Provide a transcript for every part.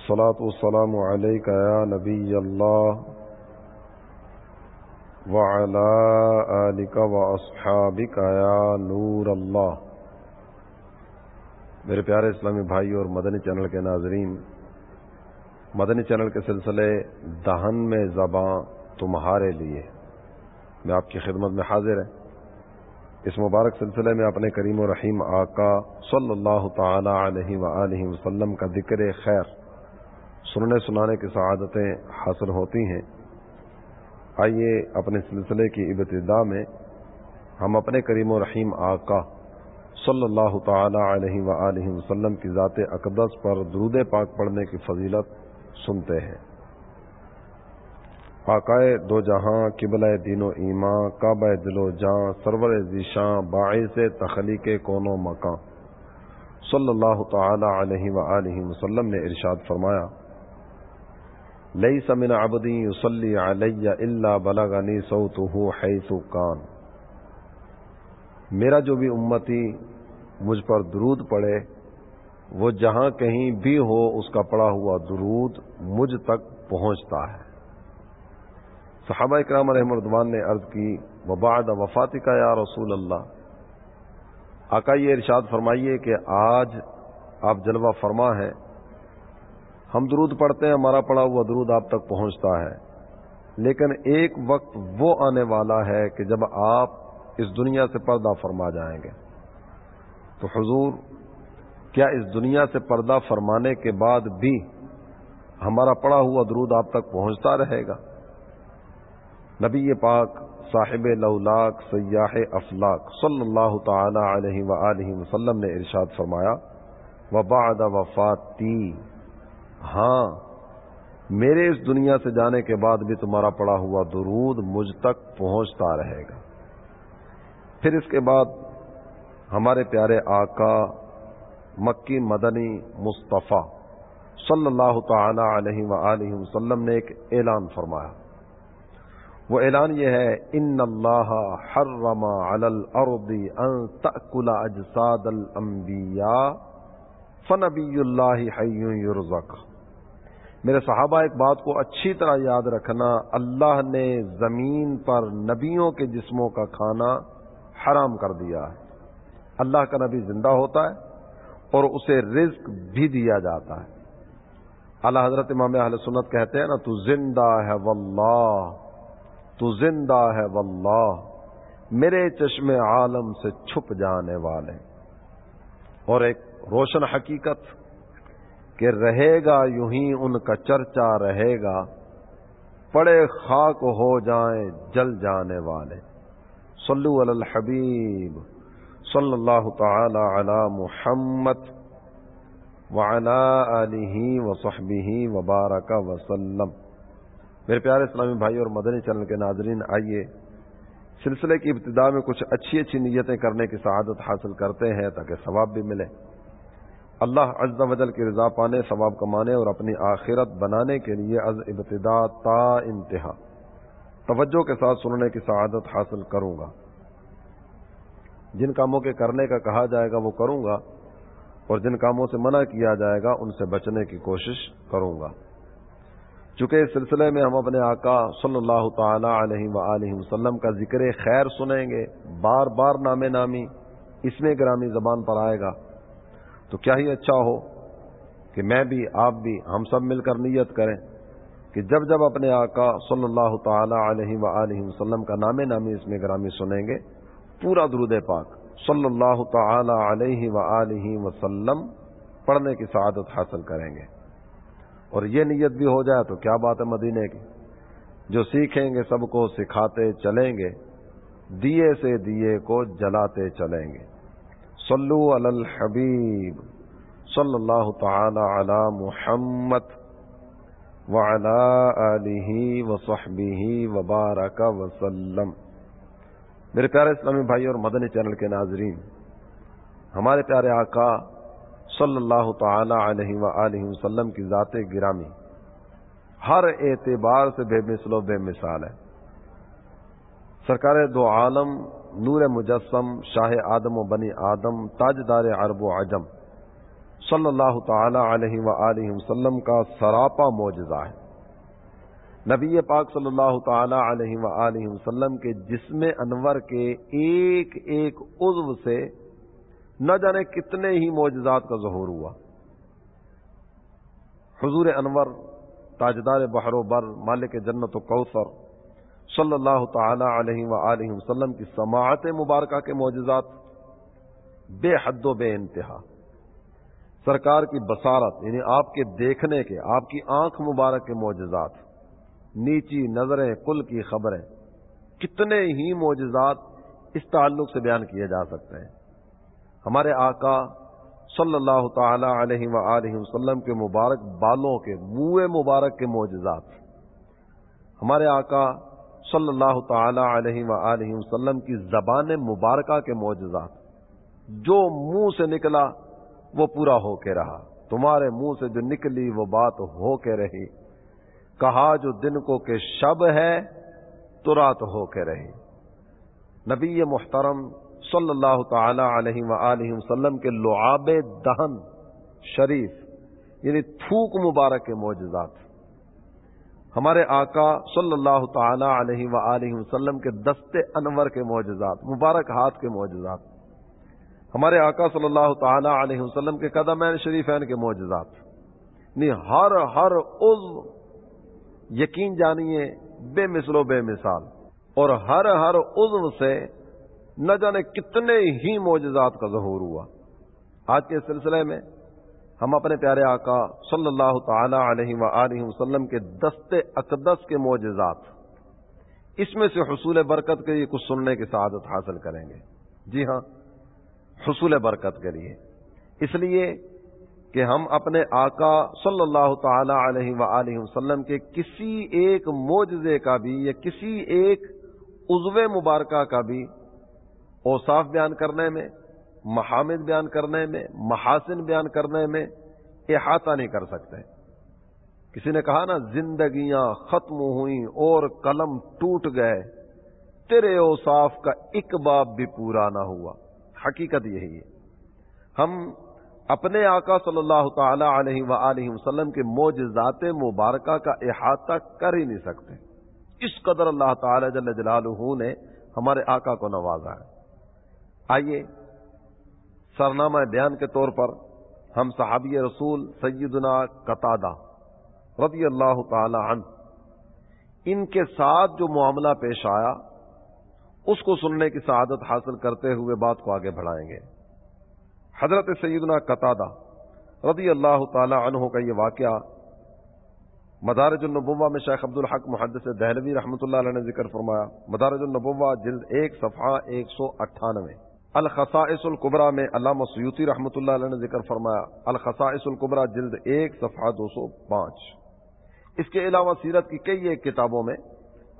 والصلاة والسلام عليك يا نبي الله وعلى آلك وأصحابك يا نور الله. میرے پیارے اسلامی بھائی اور مدنی چینل کے ناظرین، مدنی چینل کے سلسلے دہن میں زباں تمہارے لیے۔ میں آپ کی خدمت میں حاضر ہے اس مبارک سلسلے میں اپنے کریم و رحیم آقا صلی اللہ تعالی علیہ و وسلم کا ذکر خیر سننے سنانے کی سعادتیں حاصل ہوتی ہیں۔ آئیے اپنے سلسلے کی ابتدا میں ہم اپنے کریم و رحیم آقا صلی اللہ تعالی علیہ و وسلم کی ذات اقدس پر درود پاک پڑھنے کی فضیلت سنتے ہیں۔ آقائے دو جہاں قبل دین و ایماں، کعبہ دل و جاں سرور ذیشاں باعث تخلیق کون و مکان صلی اللہ تعالی علیہ و وسلم نے ارشاد فرمایا لئی سمن ابدی وسلی علیہ اللہ بلغنی سعت حیث کان میرا جو بھی امتی مجھ پر درود پڑے، وہ جہاں کہیں بھی ہو، اس کا پڑا ہوا درود مجھ تک پہنچتا ہے۔ صحابہ اکرام علیہ مردوان نے عرض کی وباد وفاتی کا یا رسول اللہ۔ آقا یہ ارشاد فرمائیے کہ آج آپ جلوہ فرما ہے ہم درود پڑھتے ہیں، ہمارا پڑا ہوا درود آپ تک پہنچتا ہے۔ لیکن ایک وقت وہ آنے والا ہے کہ جب آپ اس دنیا سے پردہ فرما جائیں گے۔ تو حضور، کیا اس دنیا سے پردہ فرمانے کے بعد بھی ہمارا پڑا ہوا درود آپ تک پہنچتا رہے گا؟ نبی پاک صاحب لولاک سیاح افلاق صلی اللہ تعالی علیہ و وسلم نے ارشاد فرمایا وباد وفاتی۔ ہاں میرے اس دنیا سے جانے کے بعد بھی تمہارا پڑا ہوا درود مجھ تک پہنچتا رہے گا۔ پھر اس کے بعد ہمارے پیارے آقا مکی مدنی مصطفیٰ صلی اللہ تعالی علیہ و وسلم نے ایک اعلان فرمایا۔ وہ اعلان یہ ہے، ان اللہ حرم علی الارض ان اجساد الانبیاء فنبی اللہ حی یرزق۔ میرے صحابہ، ایک بات کو اچھی طرح یاد رکھنا، اللہ نے زمین پر نبیوں کے جسموں کا کھانا حرام کر دیا ہے۔ اللہ کا نبی زندہ ہوتا ہے اور اسے رزق بھی دیا جاتا ہے۔ اللہ حضرت امام اہل سنت کہتے ہیں نا، تو زندہ ہے واللہ، تو زندہ ہے واللہ، میرے چشم عالم سے چھپ جانے والے۔ اور ایک روشن حقیقت کہ رہے گا یوں ہی ان کا چرچا رہے گا۔ پڑے خاک ہو جائیں جل جانے والے۔ صلو علی الحبیب۔ صلی اللہ تعالی علی محمد وعلی وبارک وسلم۔ میرے پیارے اسلامی بھائی اور مدنی چینل کے ناظرین، آئیے۔ سلسلے کی ابتدا میں کچھ اچھی اچھی نیتیں کرنے کی سعادت حاصل کرتے ہیں تاکہ ثواب بھی ملے۔ اللہ عز و جل کی رضا پانے، ثواب کمانے اور اپنی آخرت بنانے کے لیے از ابتدا تا انتہا۔ توجہ کے ساتھ سننے کی سعادت حاصل کروں گا۔ جن کاموں کے کرنے کا کہا جائے گا وہ کروں گا، اور جن کاموں سے منع کیا جائے گا ان سے بچنے کی کوشش کروں گا۔ چونکہ اس سلسلے میں ہم اپنے آقا صلی اللہ تعالی علیہ و وسلم کا ذکر خیر سنیں گے، بار بار نام نامی، اس میں گرامی زبان پر آئے گا۔ تو کیا ہی اچھا ہو کہ میں بھی، آپ بھی، ہم سب مل کر نیت کریں کہ جب جب اپنے آقا صلی اللہ تعالی علیہ و وسلم کا نام نامی اس میں گرامی سنیں گے، پورا درود پاک صلی اللہ تعالی علیہ و وسلم پڑھنے کی سعادت حاصل کریں گے۔ اور یہ نیت بھی ہو جائے تو کیا بات ہے مدینے کی؟ جو سیکھیں گے سب کو، سکھاتے چلیں گے، دیے سے دیے کو جلاتے چلیں گے۔ صلو علی الحبیب صلی اللہ تعالی علی محمد وعلى آله وصحبه وبارك وسلم۔ میرے پیارے اسلامی بھائی اور مدنی چینل کے ناظرین، ہمارے پیارے آقا صلی اللہ تعالی علیہ وآلہ وسلم کی ذات گرامی ہر اعتبار سے بے مثل و بے مثال ہے۔ سرکار دو عالم نور مجسم شاہ آدم و بنی آدم، تاجدار عرب و عجم۔ صلی اللہ تعالی علیہ و وسلم کا سراپا معجزہ ہے۔ نبی پاک صلی اللہ تعالی علیہ و وسلم کے جسم انور کے ایک ایک عضو سے نہ جانے کتنے ہی معجزات کا ظہور ہوا۔ حضور انور، تاجدار بحر و بر، مالک جنت و کوثر صلی اللہ تعالی علیہ و وسلم کی سماعت مبارکہ کے معجزات بے حد و بے انتہا۔ سرکار کی بصارت یعنی آپ کے دیکھنے کے، آپ کی آنکھ مبارک کے معجزات، نیچی نظریں، کل کی خبریں، کتنے ہی معجزات اس تعلق سے بیان کیے جا سکتے ہیں۔ ہمارے آقا صلی اللہ تعالی علیہ و وسلم کے مبارک بالوں کے، منہ مبارک کے معجزات۔ ہمارے آقا صلی اللہ تعالی علیہ و وسلم کی زبان مبارکہ کے معجزات، جو منہ سے نکلا وہ پورا ہو کے رہا۔ تمہارے منہ سے جو نکلی وہ بات ہو کے رہی۔ کہا جو دن کو کہ شب ہے تو رات ہو کے رہی۔ نبی محترم صلی اللہ تعالی علیہ و وسلم کے لعاب دہن، شریف یعنی تھوک مبارک کے معجزات۔ ہمارے آقا صلی اللہ تعالی علیہ و وسلم کے دستے انور کے معجزات، مبارک ہاتھ کے معجزات۔ ہمارے آقا صلی اللہ تعالی علیہ وسلم کے قدم شریفین کے معجزات۔ نہیں ہر ہر عز یقین جانیے، بے مثل و بے مثال۔ اور ہر ہر عزو سے نہ جانے کتنے ہی معجزات کا ظہور ہوا۔ آج کے سلسلے میں ہم اپنے پیارے آقا صلی اللہ تعالی علیہ و وسلم کے دست اقدس کے معجزات، اس میں سے حصول برکت کے لیے کچھ سننے کی سعادت حاصل کریں گے۔ جی ہاں حصول برکت کے لیے۔ اس لیے کہ ہم اپنے آقا صلی اللہ تعالی علیہ و وسلم کے کسی ایک معجزے کا بھی یا کسی ایک عزو مبارکہ کا بھی اوصاف بیان کرنے میں محامد بیان کرنے میں، محاسن بیان کرنے میں احاطہ نہیں کر سکتے۔ کسی نے کہا نا، زندگیاں ختم ہوئیں اور قلم ٹوٹ گئے، تیرے اوصاف کا ایک باب بھی پورا نہ ہوا۔ حقیقت یہی ہے۔ ہم اپنے آقا صلی اللہ تعالی علیہ و وسلم کے موجزات مبارکہ کا احاطہ کر ہی نہیں سکتے۔ اس قدر اللہ تعالی جل جلالہ نے ہمارے آقا کو نوازا ہے۔ آئیے سرنامہ بیان کے طور پر ہم صحابی رسول سیدنا قطادہ رضی اللہ تعالی عنہ، ان کے ساتھ جو معاملہ پیش آیا، اس کو سننے کی سعادت حاصل کرتے ہوئے بات کو آگے بڑھائیں گے۔ حضرت سیدنا قطادہ رضی اللہ تعالی عنہ کا یہ واقعہ مدارج النبوہ میں شیخ عبد الحق محدث دہلوی رحمۃ اللہ علیہ نے ذکر فرمایا۔ مدارج النبوہ جلد ایک صفحہ ایک سو اٹھانوے۔ الخصائص القبرہ میں علامہ سیوتی رحمۃ اللہ علیہ نے ذکر فرمایا، الخصائص القبرہ جلد ایک، صفحہ دو سو پانچ۔ اس کے علاوہ سیرت کی کئی ایک کتابوں میں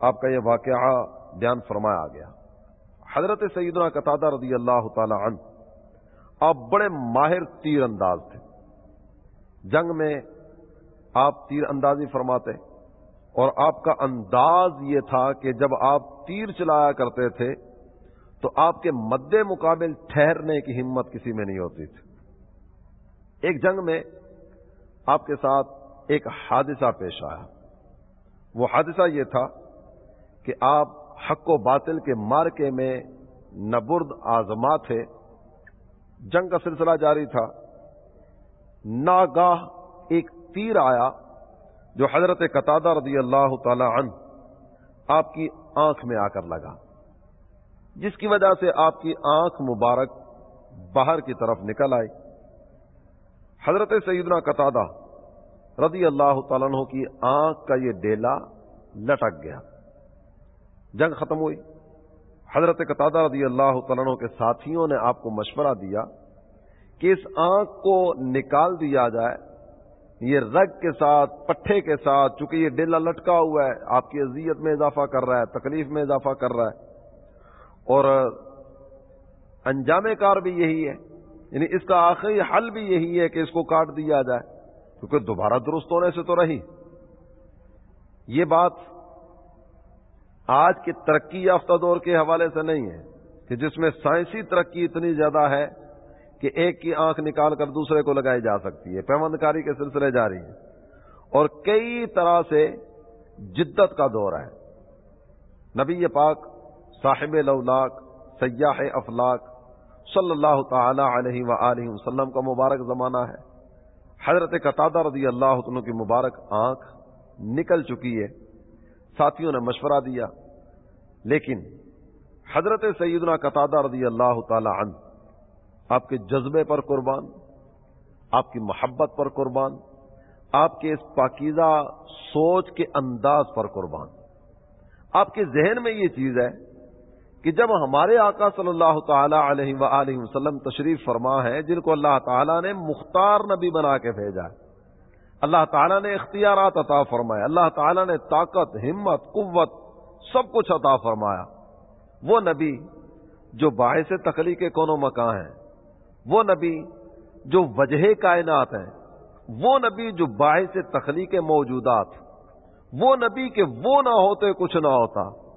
آپ کا یہ واقعہ بیان فرمایا گیا۔ حضرت سیدنا قطادہ رضی اللہ تعالی عنہ آپ بڑے ماہر تیر انداز تھے۔ جنگ میں آپ تیر اندازی فرماتے اور آپ کا انداز یہ تھا کہ جب آپ تیر چلایا کرتے تھے تو آپ کے مد مقابل ٹھہرنے کی ہمت کسی میں نہیں ہوتی تھی۔ ایک جنگ میں آپ کے ساتھ ایک حادثہ پیش آیا۔ وہ حادثہ یہ تھا کہ آپ حق و باطل کے مارکے میں نبرد آزما تھے۔ جنگ کا سلسلہ جاری تھا۔ ناگاہ ایک تیر آیا جو حضرت قطادہ رضی اللہ تعالی عنہ آپ کی آنکھ میں آ کر لگا۔ جس کی وجہ سے آپ کی آنکھ مبارک باہر کی طرف نکل آئی حضرت سیدنا قطادہ رضی اللہ تعالیٰ عنہ کی آنکھ کا یہ ڈیلا لٹک گیا۔ جنگ ختم ہوئی۔ حضرت قطادہ رضی اللہ تعالیٰ کے ساتھیوں نے آپ کو مشورہ دیا کہ اس آنکھ کو نکال دیا جائے۔ یہ رگ کے ساتھ، پٹھے کے ساتھ، چونکہ یہ ڈیلا لٹکا ہوا ہے، آپ کی اذیت میں اضافہ کر رہا ہے، تکلیف میں اضافہ کر رہا ہے۔ اور انجام کار بھی یہی ہے یعنی اس کا آخری حل بھی یہی ہے کہ اس کو کاٹ دیا جائے، کیونکہ دوبارہ درست ہونے سے تو رہی۔ یہ بات آج کے ترقی یافتہ دور کے حوالے سے نہیں ہے کہ جس میں سائنسی ترقی اتنی زیادہ ہے کہ ایک کی آنکھ نکال کر دوسرے کو لگائی جا سکتی ہے پیمند کاری کے سلسلے جاری ہیں۔ اور کئی طرح سے جدت کا دور ہے۔ نبی پاک صاحب لولاک سیاح افلاق صلی اللہ تعالی علیہ و وسلم کا مبارک زمانہ ہے۔ حضرت قطع رضی اللہ عنہ کی مبارک آنکھ نکل چکی ہے، ساتھیوں نے مشورہ دیا۔ لیکن حضرت سیدنا قطع رضی اللہ تعالی عنہ، آپ کے جذبے پر قربان، آپ کی محبت پر قربان، آپ کے اس پاکیزہ سوچ کے انداز پر قربان۔ آپ کے ذہن میں یہ چیز ہے کہ جب ہمارے آقا صلی اللہ تعالی علیہ و وسلم تشریف فرما ہے، جن کو اللہ تعالیٰ نے مختار نبی بنا کے بھیجا ہے۔ اللہ تعالیٰ نے اختیارات عطا فرمایا اللہ تعالیٰ نے طاقت، ہمت، قوت سب کچھ عطا فرمایا۔ وہ نبی جو باعث تخلیق کونوں مکان ہیں وہ نبی جو وجہ کائنات ہیں، وہ نبی جو باعث تخلیق موجودات، وہ نبی کے وہ نہ ہوتے کچھ نہ ہوتا۔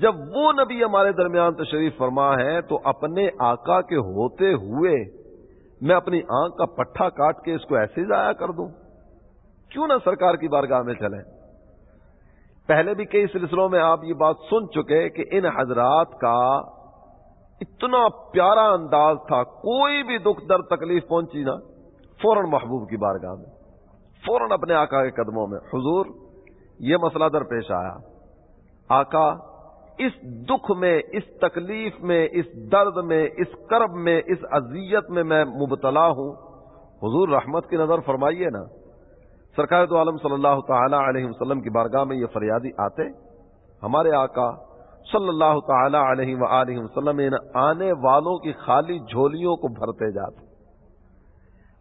جب وہ نبی ہمارے درمیان تشریف فرما ہے تو اپنے آقا کے ہوتے ہوئے میں اپنی آنکھ کا پٹھا کاٹ کے اس کو ایسے ضائع کر دوں۔ کیوں نہ سرکار کی بارگاہ میں چلیں۔ پہلے بھی کئی سلسلوں میں آپ یہ بات سن چکے کہ ان حضرات کا اتنا پیارا انداز تھا، کوئی بھی دکھ درد تکلیف پہنچی نا فوراً محبوب کی بارگاہ میں، فوراً اپنے آقا کے قدموں میں۔ حضور، یہ مسئلہ در پیش آیا۔ آقا اس دکھ میں، اس تکلیف میں، اس درد میں، اس کرب میں، اس اذیت میں میں مبتلا ہوں۔ حضور رحمت کی نظر فرمائیے نا۔ سرکار تو عالم صلی اللہ تعالی علیہ وسلم کی بارگاہ میں یہ فریادی آتے۔ ہمارے آقا صلی اللہ تعالی علیہ وآلہ وسلم ان آنے والوں کی خالی جھولیوں کو بھرتے جاتے۔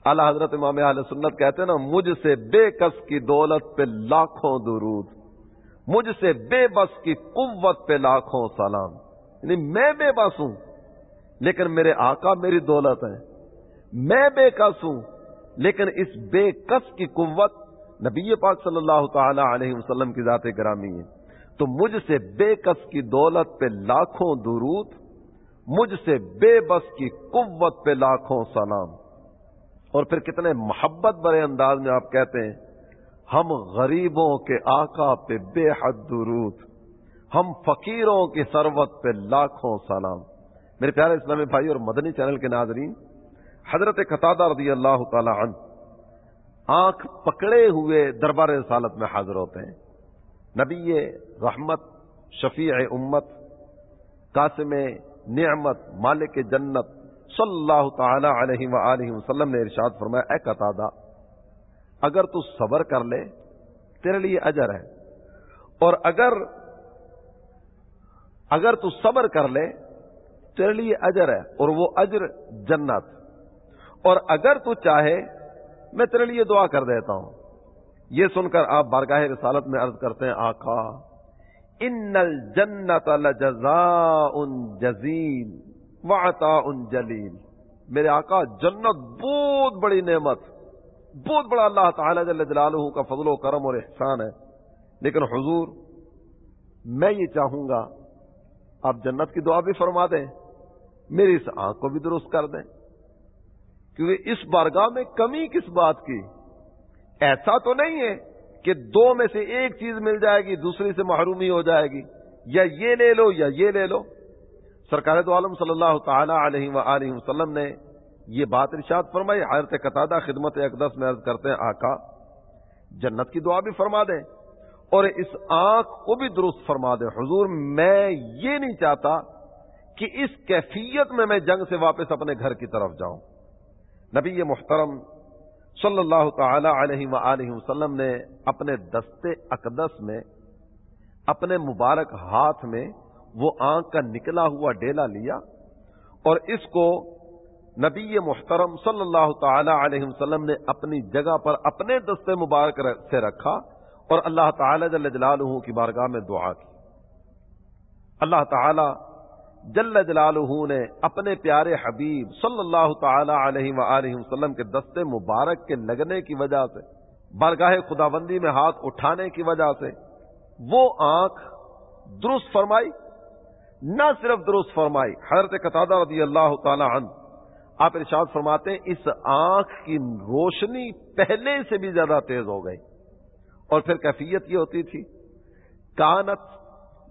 اللہ حضرت امام اہل سنت کہتے ہیں نا، مجھ سے بے کس کی دولت پہ لاکھوں درود۔ مجھ سے بے بس کی قوت پہ لاکھوں سلام۔ یعنی میں بے بس ہوں، لیکن میرے آقا میری دولت ہے میں بے کس ہوں، لیکن اس بے کس کی قوت نبی پاک صلی اللہ تعالی علیہ وسلم کی ذات گرامی ہے۔ تو مجھ سے بے کس کی دولت پہ لاکھوں درود، مجھ سے بے بس کی قوت پہ لاکھوں سلام۔ اور پھر کتنے محبت برے انداز میں آپ کہتے ہیں ہم غریبوں کے آقا پہ بے حد درود، ہم فقیروں کی سروت پہ لاکھوں سلام۔ میرے پیارے اسلامی بھائی اور مدنی چینل کے ناظرین، حضرت قطع رضی اللہ تعالی عنہ آنکھ پکڑے ہوئے دربار رسالت میں حاضر ہوتے ہیں۔ نبی رحمت، شفیع امت، قاسم نعمت، مالک جنت صلی اللہ تعالی علیہ وآلہ وسلم نے ارشاد فرمایا، اے قطادہ اگر تو صبر کر لے، تیرے لیے اجر ہے۔ اور اگر اگر تو صبر کر لے، تیرے لیے اجر ہے۔ اور وہ اجر جنت۔ اور اگر تو چاہے، میں تیرے لیے دعا کر دیتا ہوں۔ یہ سن کر آپ بارگاہ رسالت میں عرض کرتے ہیں، آقا، ان الجنت لجزا ان جزیل واطا ان جلیل۔ میرے آقا، جنت بہت بڑی نعمت۔ بہت بڑا اللہ تعالی جل جلالہ کا فضل و کرم اور احسان ہے۔ لیکن حضور، میں یہ چاہوں گا، آپ جنت کی دعا بھی فرما دیں، میری اس آنکھ کو بھی درست کر دیں۔ کیونکہ اس بارگاہ میں کمی کس بات کی؟ ایسا تو نہیں ہے کہ دو میں سے ایک چیز مل جائے گی، دوسری سے محرومی ہو جائے گی۔ یا یہ لے لو یا یہ لے لو۔ سرکار تو عالم صلی اللہ تعالی علیہ و وسلم نے یہ بات ارشاد فرمائی، حضرت قطادہ خدمت اقدس میں عرض کرتے ہیں، آقا، جنت کی دعا بھی فرما دیں اور اس آنکھ کو بھی درست فرما دیں۔ حضور، میں یہ نہیں چاہتا کہ اس کیفیت میں میں جنگ سے واپس اپنے گھر کی طرف جاؤں۔ نبی یہ محترم صلی اللہ تعالی علیہ و وسلم نے اپنے دستے اقدس میں، اپنے مبارک ہاتھ میں وہ آنکھ کا نکلا ہوا ڈیلا لیا اور اس کو نبی محترم صلی اللہ تعالی علیہ وسلم نے اپنی جگہ پر اپنے دستے مبارک سے رکھا اور اللہ تعالی جل جلالہ کی بارگاہ میں دعا کی۔ اللہ تعالی جل جلالہ نے اپنے پیارے حبیب صلی اللہ تعالی علیہ وآلہ وسلم کے دستے مبارک کے لگنے کی وجہ سے، بارگاہ خدا بندی میں ہاتھ اٹھانے کی وجہ سے وہ آنکھ درست فرمائی، نہ صرف درست فرمائی۔ حضرت قطع رضی اللہ تعالی عنہ آپ ارشاد فرماتے ہیں، اس آنکھ کی روشنی پہلے سے بھی زیادہ تیز ہو گئی۔ اور پھر کیفیت یہ ہوتی تھی، کانت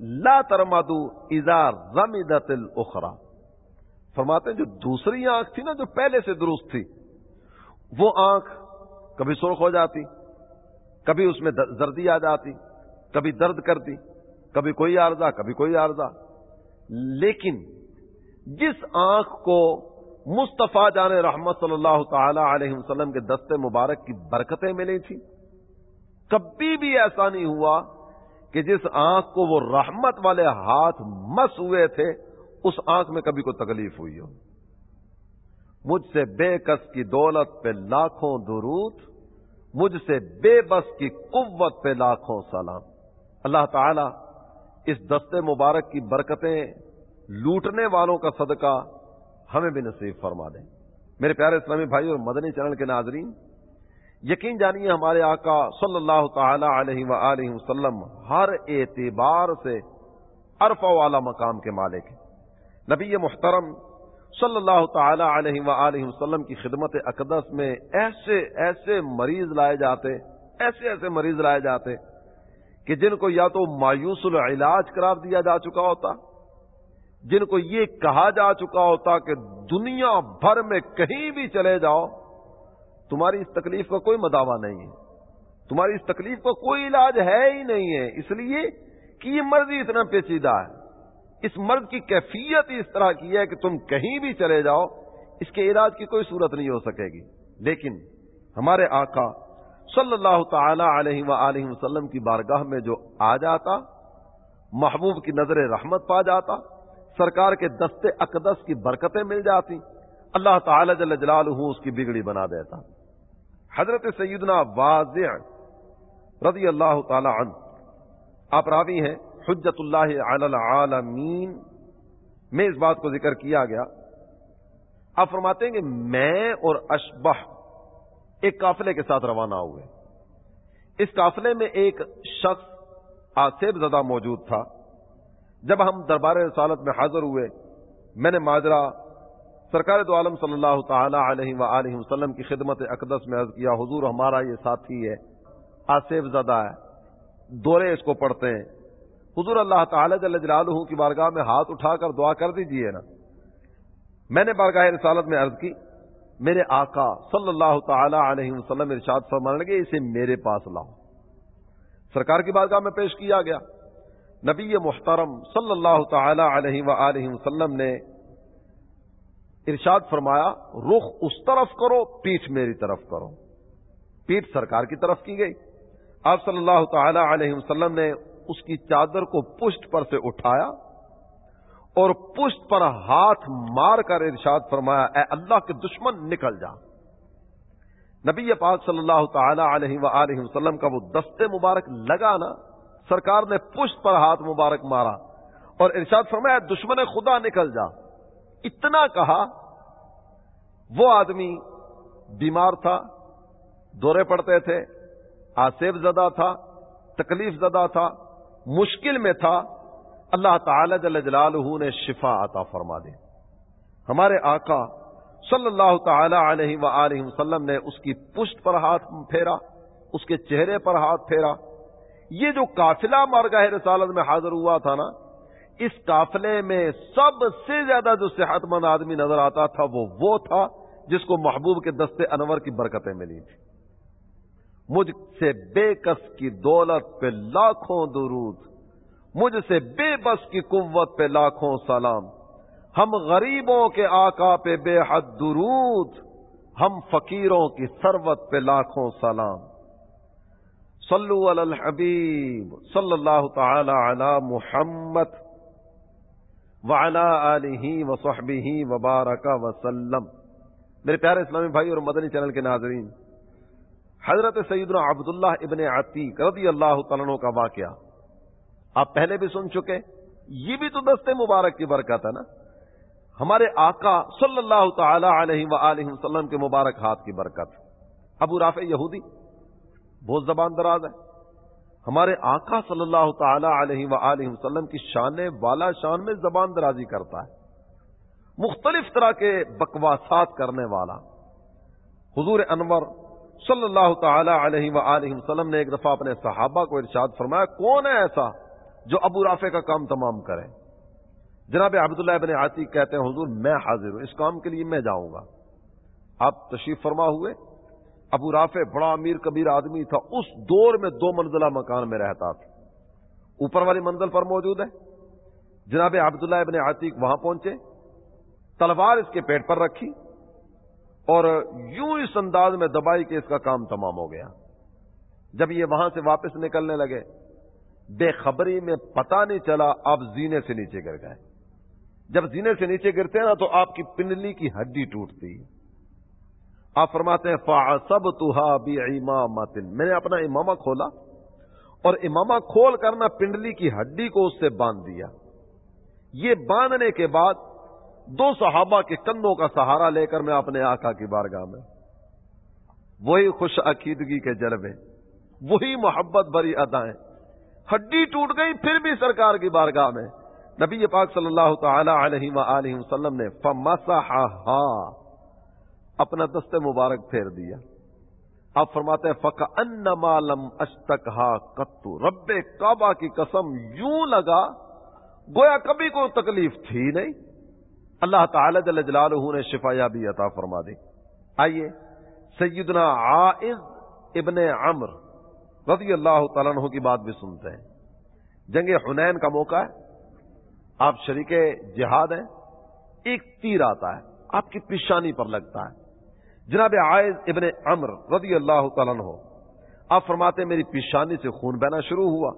لا ترمادو ازار رمدت الاخرا فرماتے ہیں، جو دوسری آنکھ تھی نا، جو پہلے سے درست تھی، وہ آنکھ کبھی سرخ ہو جاتی، کبھی اس میں زردی آ جاتی، کبھی درد کرتی، کبھی کوئی عارضہ، کبھی کوئی عارضہ۔ لیکن جس آنکھ کو مصطفیٰ جان رحمت صلی اللہ تعالی علیہ وسلم کے دستے مبارک کی برکتیں ملی تھی کبھی بھی ایسا نہیں ہوا کہ جس آنکھ کو وہ رحمت والے ہاتھ مس ہوئے تھے، اس آنکھ میں کبھی کوئی تکلیف ہوئی ہو۔ مجھ سے بے کس کی دولت پہ لاکھوں درود، مجھ سے بے بس کی قوت پہ لاکھوں سلام۔ اللہ تعالی اس دستے مبارک کی برکتیں لوٹنے والوں کا صدقہ ہمیں بھی نصیب فرما دیں۔ میرے پیارے اسلامی بھائی اور مدنی چینل کے ناظرین، یقین جانیے ہمارے آقا صلی اللہ تعالی علیہ و وسلم ہر اعتبار سے عرف والا مقام کے مالک ہیں۔ نبی محترم صلی اللہ تعالی علیہ و وسلم کی خدمت اقدس میں ایسے ایسے مریض لائے جاتے، ایسے ایسے مریض لائے جاتے کہ جن کو یا تو مایوس العلاج قرار دیا جا چکا ہوتا جن کو یہ کہا جا چکا ہوتا کہ دنیا بھر میں کہیں بھی چلے جاؤ، تمہاری اس تکلیف کا کوئی مداوع نہیں ہے۔ تمہاری اس تکلیف کا کوئی علاج ہے ہی نہیں ہے۔ اس لیے کہ یہ مرض ہی اتنا پیچیدہ ہے۔ اس مرض کی کیفیت ہی اس طرح کی ہے کہ تم کہیں بھی چلے جاؤ، اس کے علاج کی کوئی صورت نہیں ہو سکے گی۔ لیکن ہمارے آقا صلی اللہ تعالی علیہ و وسلم کی بارگاہ میں جو آ جاتا، محبوب کی نظر رحمت پا جاتا سرکار کے دستے اقدس کی برکتیں مل جاتی۔ اللہ تعالی جل جلال اس کی بگڑی بنا دیتا۔ حضرت سیدنا واضح رضی اللہ تعالی عنہ، آپ راوی ہیں، حجت اللہ علی العالمین میں اس بات کو ذکر کیا گیا۔ آپ فرماتے ہیں کہ میں اور اشبہ ایک قافلے کے ساتھ روانہ ہوئے۔ اس قافلے میں ایک شخص آصیب زدہ موجود تھا۔ جب ہم دربار رسالت میں حاضر ہوئے، میں نے ماجرا سرکار دو عالم صلی اللہ تعالی علیہ و وسلم کی خدمت اقدس میں عرض کیا، حضور ہمارا یہ ساتھی ہے، آصف زدہ ہے، دورے اس کو پڑھتے ہیں۔ حضور اللہ تعالی جل جلالہ کی بارگاہ میں ہاتھ اٹھا کر دعا کر دیجیے نا۔ میں نے بارگاہ رسالت میں عرض کی، میرے آقا صلی اللہ تعالی علیہ وسلم ارشاد فرمان لگے، اسے میرے پاس لاؤ۔ سرکار کی بارگاہ میں پیش کیا گیا۔ نبی محترم صلی اللہ تعالی علیہ و وسلم نے ارشاد فرمایا، رخ اس طرف کرو، پیٹھ میری طرف کرو۔ پیٹھ سرکار کی طرف کی گئی۔ آپ صلی اللہ تعالی علیہ وسلم نے اس کی چادر کو پشت پر سے اٹھایا اور پشت پر ہاتھ مار کر ارشاد فرمایا، اے اللہ کے دشمن، نکل جا۔ نبی پاک صلی اللہ تعالی علیہ و وسلم کا وہ دستے مبارک لگا نا سرکار نے پشت پر ہاتھ مبارک مارا اور ارشاد فرمایا، دشمن خدا نکل جا۔ اتنا کہا، وہ آدمی بیمار تھا، دورے پڑتے تھے، آصف زدہ تھا، تکلیف زدہ تھا، مشکل میں تھا۔ اللہ تعالی جل جلالہ نے شفا عطا فرما دی۔ ہمارے آقا صلی اللہ تعالی علیہ و وسلم نے اس کی پشت پر ہاتھ پھیرا، اس کے چہرے پر ہاتھ پھیرا۔ یہ جو قافلہ مارگاہ رسالت میں حاضر ہوا تھا نا، اس قافلے میں سب سے زیادہ جو صحت مند آدمی نظر آتا تھا وہ وہ تھا جس کو محبوب کے دستے انور کی برکتیں ملی تھی۔ مجھ سے بے کس کی دولت پہ لاکھوں درود، مجھ سے بے بس کی قوت پہ لاکھوں سلام۔ ہم غریبوں کے آقا پہ بے حد درود، ہم فقیروں کی سروت پہ لاکھوں سلام۔ صلو علی الحبیب صلی اللہ تعالی علی محمد وعلی آلہ وصحبہ وبارک وسلم. میرے پیارے اسلامی بھائی اور مدنی چینل کے ناظرین، حضرت سیدنا عبداللہ ابن عتیق رضی اللہ تعالیٰ کا واقعہ آپ پہلے بھی سن چکے، یہ بھی تو دستے مبارک کی برکت ہے نا؟ ہمارے آقا صلی اللہ تعالی علیہ وآلہ وسلم کے مبارک ہاتھ کی برکت، ابو رافع یہودی بہت زبان دراز ہے۔ ہمارے آقا صلی اللہ تعالی علیہ وآلہ وسلم کی شان والا شان میں زبان درازی کرتا ہے۔ مختلف طرح کے بکواسات کرنے والا۔ حضور انور صلی اللہ تعالی علیہ وآلہ وسلم نے ایک دفعہ اپنے صحابہ کو ارشاد فرمایا، کون ہے ایسا جو ابو رافع کا کام تمام کرے؟ جناب عبداللہ ابن عتیق کہتے ہیں، حضور میں حاضر ہوں، اس کام کے لیے میں جاؤں گا۔ آپ تشریف فرما ہوئے۔ ابو رافع بڑا امیر کبیر آدمی تھا، اس دور میں دو منزلہ مکان میں رہتا تھا۔ اوپر والی منزل پر موجود ہے۔ جناب عبداللہ ابن عتیق وہاں پہنچے، تلوار اس کے پیٹ پر رکھی اور یوں اس انداز میں دبائی کہ اس کا کام تمام ہو گیا۔ جب یہ وہاں سے واپس نکلنے لگے، بے خبری میں پتا نہیں چلا آپ زینے سے نیچے گر گئے۔ جب زینے سے نیچے گرتے ہیں نا تو آپ کی پنڈلی کی ہڈی ٹوٹتی۔ آپ فرماتے ہیں فا سب میں نے اپنا امامہ کھولا اور امامہ کھول کر نا پنڈلی کی ہڈی کو اس سے باندھ دیا۔ یہ باندھنے کے بعد دو صحابہ کے کندھوں کا سہارا لے کر میں اپنے آقا کی بارگاہ میں۔ وہی خوش عقیدگی کے جلوے، وہی محبت بری ادائیں۔ ہڈی ٹوٹ گئی، پھر بھی سرکار کی بارگاہ میں۔ نبی پاک صلی اللہ تعالی علیہ وآلہ وسلم نے اپنا دست مبارک پھیر دیا۔ آپ فرماتے ہیں فق ان مالم اشتک کتو رب کعبہ کی قسم یوں لگا، گویا کبھی کوئی تکلیف تھی نہیں۔ اللہ تعالی جل جلالہ نے شفا بھی عطا فرما دی۔ آئیے، سیدنا عائز ابن عمر رضی اللہ تعالیٰ عنہ کی بات بھی سنتے ہیں۔ جنگ حنین کا موقع ہے۔ آپ شریک جہاد ہیں۔ ایک تیر آتا ہے، آپ کی پیشانی پر لگتا ہے۔ جناب عائز ابن عمر رضی اللہ تعالیٰ عنہ، آپ فرماتے میری پیشانی سے خون بہنا شروع ہوا۔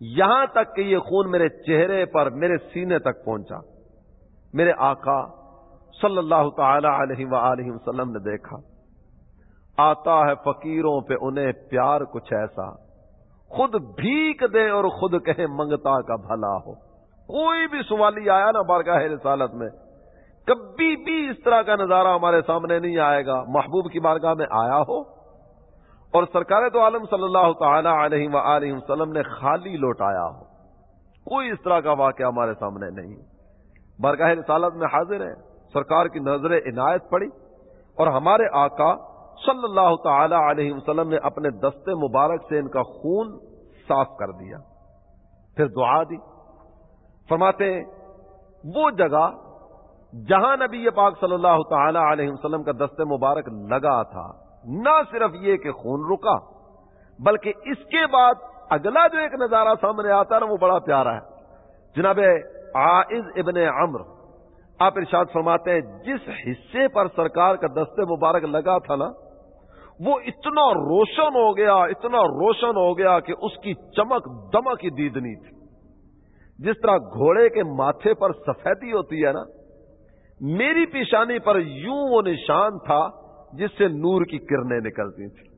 یہاں تک کہ یہ خون میرے چہرے پر، میرے سینے تک پہنچا۔ میرے آقا صلی اللہ تعالی علیہ وآلہ وسلم نے دیکھا۔ آتا ہے فقیروں پہ انہیں پیار کچھ ایسا۔ خود بھیک دے اور خود کہے منگتا کا بھلا ہو۔ کوئی بھی سوالی آیا نا بارگاہ رسالت میں کبھی بھی اس طرح کا نظارہ ہمارے سامنے نہیں آئے گا۔ محبوب کی بارگاہ میں آیا ہو۔ اور سرکار تو عالم صلی اللہ تعالی علیہ وآلہ وسلم نے خالی لوٹایا ہو۔ کوئی اس طرح کا واقعہ ہمارے سامنے نہیں۔ برگاہ رسالت میں حاضر ہے سرکار کی نظر عنایت پڑی۔ اور ہمارے آقا صلی اللہ تعالی علیہ وسلم نے اپنے دستے مبارک سے ان کا خون صاف کر دیا۔ پھر دعا دی۔ فرماتے وہ جگہ جہاں نبی پاک صلی اللہ تعالی علیہ وسلم کا دستے مبارک لگا تھا، نہ صرف یہ کہ خون رکا، بلکہ اس کے بعد اگلا جو ایک نظارہ سامنے آتا ہے نا، وہ بڑا پیارا ہے۔ جناب عائز ابن عمر آپ ارشاد فرماتے ہیں، جس حصے پر سرکار کا دستے مبارک لگا تھا نا، وہ اتنا روشن ہو گیا، اتنا روشن ہو گیا کہ اس کی چمک دمک ہی دیدنی تھی۔ جس طرح گھوڑے کے ماتھے پر سفیدی ہوتی ہے نا میری پیشانی پر یوں وہ نشان تھا جس سے نور کی کرنیں نکلتی تھی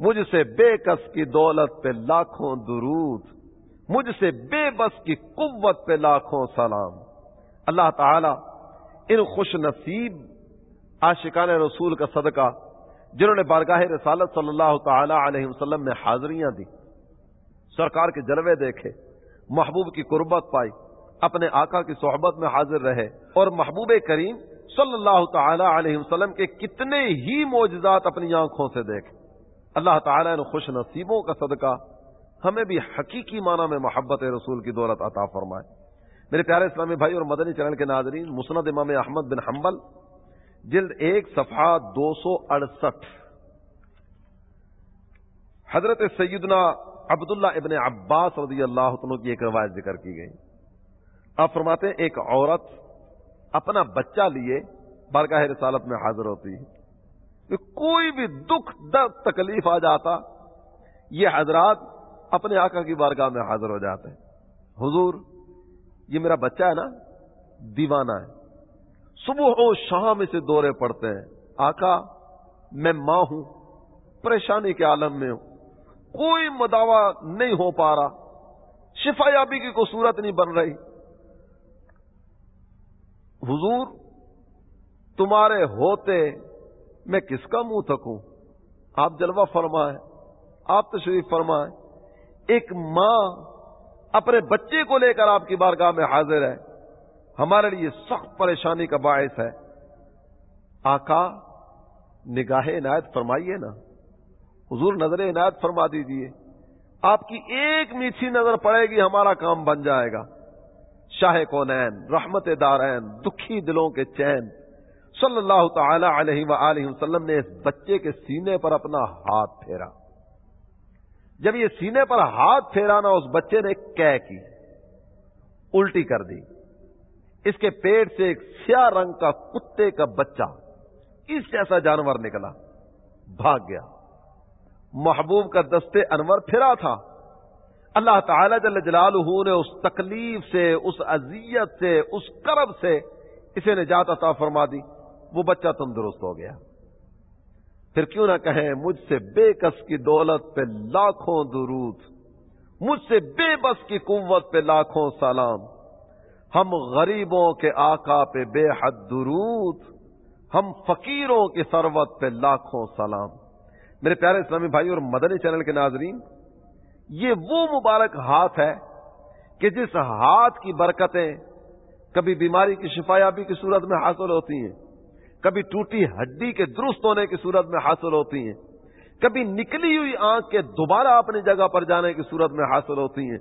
مجھ سے بے کس کی دولت پہ لاکھوں درود، مجھ سے بے بس کی قوت پہ لاکھوں سلام۔ اللہ تعالی ان خوش نصیب عاشقان رسول کا صدقہ، جنہوں نے بارگاہ رسالت صلی اللہ تعالی علیہ وسلم میں حاضریاں دی سرکار کے جلوے دیکھے، محبوب کی قربت پائی اپنے آقا کی صحبت میں حاضر رہے اور محبوب کریم صلی اللہ تعالی علیہ وسلم کے کتنے ہی موجزات اپنی آنکھوں سے دیکھے اللہ تعالیٰ نے خوش نصیبوں کا صدقہ ہمیں بھی حقیقی معنی میں محبت رسول کی دولت عطا فرمائے۔ میرے پیارے اسلامی بھائی اور مدنی چینل کے ناظرین، مسند امام احمد بن حنبل، جلد ایک، صفحہ دو سو اڑسٹھ۔ حضرت سیدنا عبداللہ ابن عباس رضی اللہ عنہ کی ایک روایت ذکر کی گئی۔ آپ فرماتے ہیں ایک عورت اپنا بچہ لیے بارگاہ رسالت میں حاضر ہوتی ہے۔ کوئی بھی دکھ، درد، تکلیف آ جاتا، یہ حضرات اپنے آقا کی بارگاہ میں حاضر ہو جاتے ہیں۔ حضور، یہ میرا بچہ ہے نا، دیوانہ ہے۔ صبح و شام اسے دورے پڑتے ہیں۔ آقا، میں ماں ہوں، پریشانی کے عالم میں ہوں۔ کوئی مداوع نہیں ہو پا رہا۔ شفا یابی کی کوئی صورت نہیں بن رہی۔ حضور، تمہارے ہوتے میں کس کا منہ تھکوں؟ آپ جلوہ فرمائیں، آپ تشریف فرمائیں۔ ایک ماں اپنے بچے کو لے کر آپ کی بارگاہ میں حاضر ہے۔ ہمارے لیے سخت پریشانی کا باعث ہے۔ آقا، نگاہ عنایت فرمائیے نا۔ حضور، نظر عنایت فرما دیجیے آپ کی ایک میٹھی نظر پڑے گی، ہمارا کام بن جائے گا۔ شاہ کونین، رحمت دارین، دکھی دلوں کے چین۔ صلی اللہ تعالی علیہ وآلہ وسلم نے اس بچے کے سینے پر اپنا ہاتھ پھیرا۔ جب یہ سینے پر ہاتھ پھیرا نا اس بچے نے کہہ کی، الٹی کر دی۔ اس کے پیٹ سے ایک سیاہ رنگ کا کتے کا بچہ اس جیسا جانور نکلا، بھاگ گیا۔ محبوب کا دستے انور پھرا تھا۔ اللہ تعالی جل جلالہ نے اس تکلیف سے، اس اذیت سے، اس کرب سے اسے نجات عطا فرما دی۔ وہ بچہ تندرست ہو گیا۔ پھر کیوں نہ کہیں، مجھ سے بے کس کی دولت پہ لاکھوں درود، مجھ سے بے بس کی قوت پہ لاکھوں سلام۔ ہم غریبوں کے آقا پہ بے حد درود، ہم فقیروں کی ثروت پہ لاکھوں سلام۔ میرے پیارے اسلامی بھائی اور مدنی چینل کے ناظرین یہ وہ مبارک ہاتھ ہے کہ جس ہاتھ کی برکتیں کبھی بیماری کی شفایابی کی صورت میں حاصل ہوتی ہیں، کبھی ٹوٹی ہڈی کے درست ہونے کی صورت میں حاصل ہوتی ہیں، کبھی نکلی ہوئی آنکھ کے دوبارہ اپنی جگہ پر جانے کی صورت میں حاصل ہوتی ہیں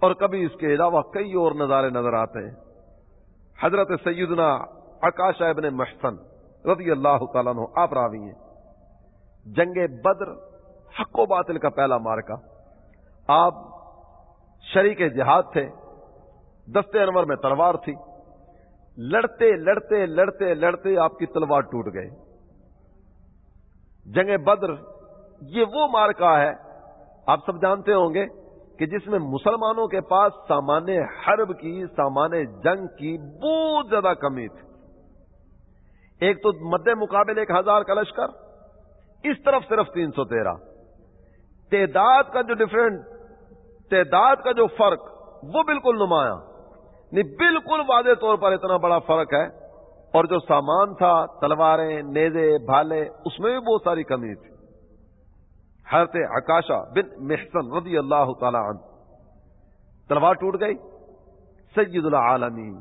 اور کبھی اس کے علاوہ کئی اور نظارے نظر آتے ہیں۔ حضرت سیدنا عکاش ابن محسن رضی اللہ تعالیٰ آپ راوی ہیں۔ جنگ بدر حق و باطل کا پہلا مارکا آپ شریک جہاد تھے دستے انور میں تلوار تھی۔ لڑتے لڑتے لڑتے لڑتے آپ کی تلوار ٹوٹ گئے جنگ بدر، یہ وہ مارکا ہے، آپ سب جانتے ہوں گے کہ جس میں مسلمانوں کے پاس سامان حرب کی، سامان جنگ کی بہت زیادہ کمی تھی۔ ایک تو مد مقابل ایک ہزار کا لشکر اس طرف صرف تین سو تیرہ۔ تعداد کا جو ڈفرینٹ تعداد کا جو فرق، وہ بالکل نمایاں۔ نہیں بالکل واضح طور پر اتنا بڑا فرق ہے۔ اور جو سامان تھا، تلواریں، نیزے بھالے اس میں بھی بہت ساری کمی تھی۔ حضرت عکاشا بن محسن رضی اللہ تعالی عنہ۔ تلوار ٹوٹ گئی۔ سید العالمین،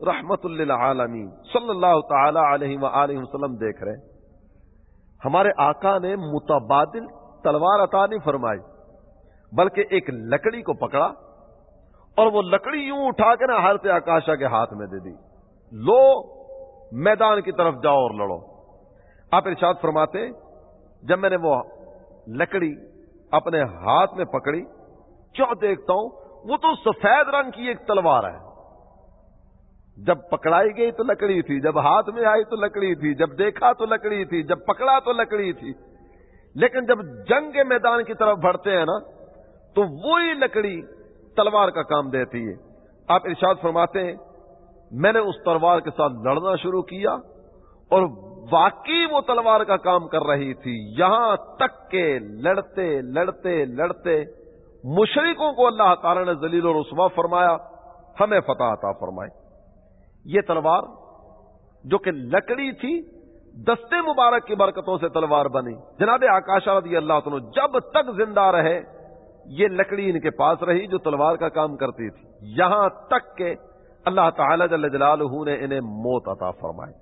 رحمت للعالمین، صلی اللہ تعالی علیہ وآلہ وسلم دیکھ رہے ہمارے آقا نے متبادل تلوار عطا نہیں فرمائی۔ بلکہ ایک لکڑی کو پکڑا اور وہ لکڑی یوں اٹھا کے نا حضرت آکاشا کے ہاتھ میں دے دی۔ لو، میدان کی طرف جاؤ اور لڑو۔ آپ ارشاد فرماتے، جب میں نے وہ لکڑی اپنے ہاتھ میں پکڑی، کیوں دیکھتا ہوں؟ وہ تو سفید رنگ کی ایک تلوار ہے۔ جب پکڑائی گئی تو لکڑی تھی، جب ہاتھ میں آئی تو لکڑی تھی، جب دیکھا تو لکڑی تھی، جب پکڑا تو لکڑی تھی۔ لیکن جب جنگ کے میدان کی طرف بڑھتے ہیں نا تو وہی لکڑی تلوار کا کام دیتی ہے۔ آپ ارشاد فرماتے ہیں، میں نے اس تلوار کے ساتھ لڑنا شروع کیا اور واقعی وہ تلوار کا کام کر رہی تھی۔ یہاں تک کہ لڑتے لڑتے لڑتے مشرقوں کو اللہ تعالی نے ذلیل و رسوا فرمایا، ہمیں فتح عطا فرمائے۔ یہ تلوار جو کہ لکڑی تھی، دستے مبارک کی برکتوں سے تلوار بنی۔ جناب آکاشا رضی اللہ تعالیٰ جب تک زندہ رہے یہ لکڑی ان کے پاس رہی جو تلوار کا کام کرتی تھی۔ یہاں تک کہ اللہ تعالی جل جلالہ نے انہیں موت عطا فرمائے